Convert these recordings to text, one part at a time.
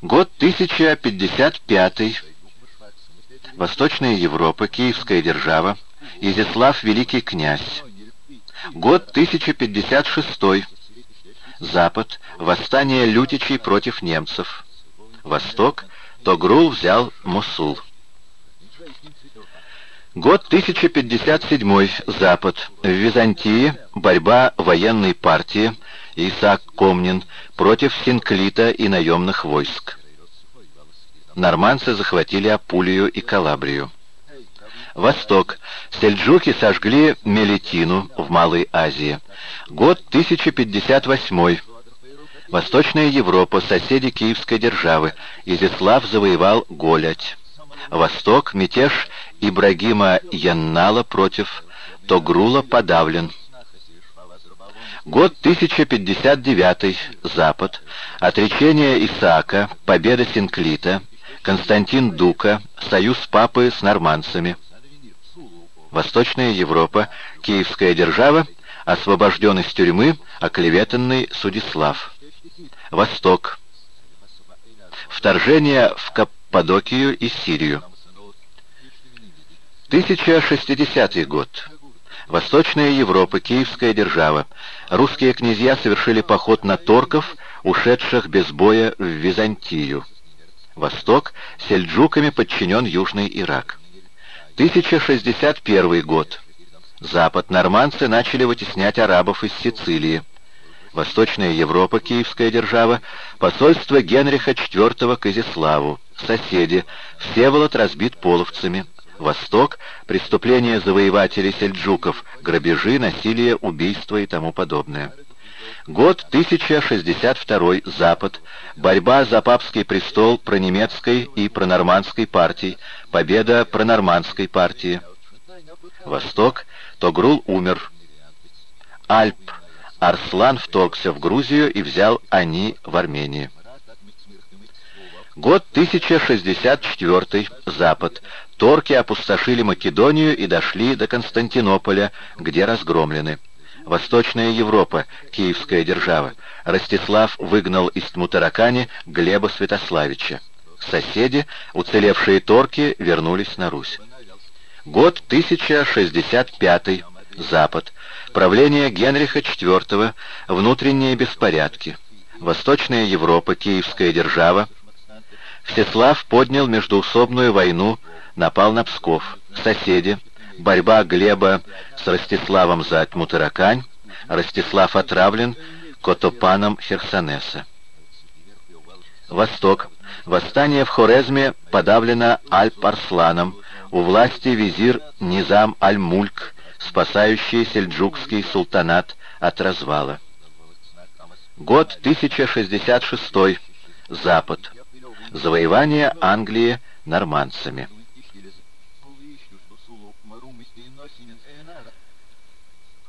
Год 1055. Восточная Европа, Киевская держава, Изяслав Великий князь. Год 1056. Запад. Восстание лютичей против немцев. Восток. Тогрул взял Мусул. Год 1057. Запад. В Византии борьба военной партии Исаак Комнин против Синклита и наемных войск. Норманцы захватили Апулию и Калабрию. Восток. Сельджуки сожгли Мелитину в Малой Азии. Год 1058. Восточная Европа, соседи Киевской державы. Изяслав завоевал Голять. Восток. Мятеж Ибрагима Яннала против Тогрула подавлен. Год 1059. Запад. Отречение Исаака. Победа Синклита. Константин Дука. Союз папы с норманцами. Восточная Европа, Киевская держава, освобожден из тюрьмы, оклеветанный Судислав. Восток. Вторжение в Каппадокию и Сирию. 1060 год. Восточная Европа, Киевская держава. Русские князья совершили поход на торков, ушедших без боя в Византию. Восток сельджуками подчинен Южный Ирак. 1061 год. Запад. Нормандцы начали вытеснять арабов из Сицилии. Восточная Европа, Киевская держава, посольство Генриха IV к Изяславу. Соседи. Всеволод разбит половцами. Восток. Преступления завоевателей сельджуков. Грабежи, насилие, убийства и тому подобное. Год 1062. Запад. Борьба за папский престол пронемецкой и пронормандской партий. Победа пронормандской партии. Восток. Тогрул умер. Альп. Арслан вторгся в Грузию и взял Ани в Армении. Год 1064. Запад. Торки опустошили Македонию и дошли до Константинополя, где разгромлены. Восточная Европа, Киевская держава. Ростислав выгнал из Тмутаракани Глеба Святославича. Соседи, уцелевшие торки, вернулись на Русь. Год 1065. Запад. Правление Генриха IV. Внутренние беспорядки. Восточная Европа, Киевская держава. Всеслав поднял междуусобную войну, напал на Псков. Соседи борьба Глеба с Ростиславом за Тьмутаракань, Ростислав отравлен Котопаном Херсонеса. Восток. Восстание в Хорезме подавлено Альп-Арсланом, у власти визир Низам Аль-Мульк, спасающий сельджукский султанат от развала. Год 1066. Запад. Завоевание Англии нормандцами.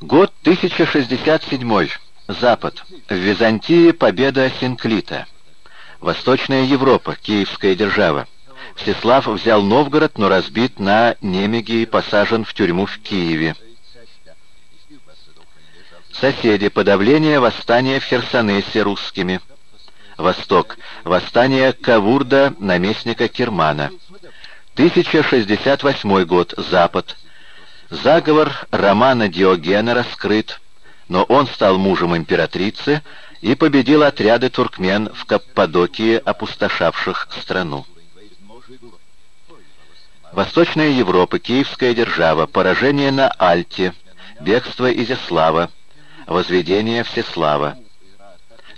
Год 1067. Запад. В Византии победа Синклита. Восточная Европа. Киевская держава. Всеслав взял Новгород, но разбит на Немеге и посажен в тюрьму в Киеве. Соседи. Подавление восстания в Херсонесе русскими. Восток. Восстание Кавурда, наместника Кирмана. 1068 год. Запад. Заговор романа Диогена раскрыт, но он стал мужем императрицы и победил отряды туркмен в Каппадокии, опустошавших страну. Восточная Европа, Киевская держава, поражение на Альте, бегство Изяслава, возведение Всеслава.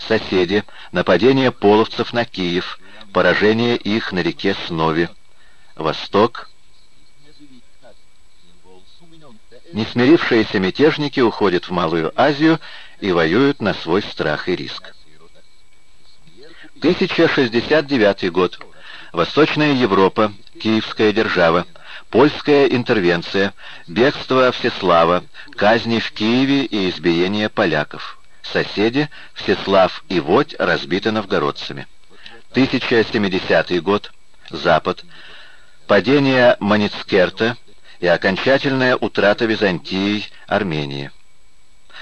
Соседи, нападение половцев на Киев, поражение их на реке Снове. Восток, Несмирившиеся мятежники уходят в Малую Азию и воюют на свой страх и риск. 1069 год. Восточная Европа, Киевская держава, польская интервенция, бегство Всеслава, казни в Киеве и избиение поляков. Соседи Всеслав и Водь разбиты новгородцами. 1070 год. Запад. Падение Маницкерта, и окончательная утрата Византии Армении.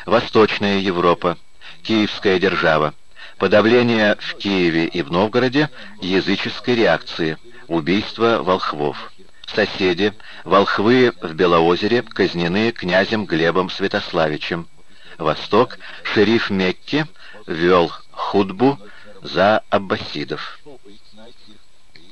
Восточная Европа, Киевская держава, Подавление в Киеве и в Новгороде языческой реакции, убийство волхвов. Соседи, волхвы в Белоозере, казнены князем Глебом Святославичем. Восток, шериф Мекки вел худбу за аббасидов.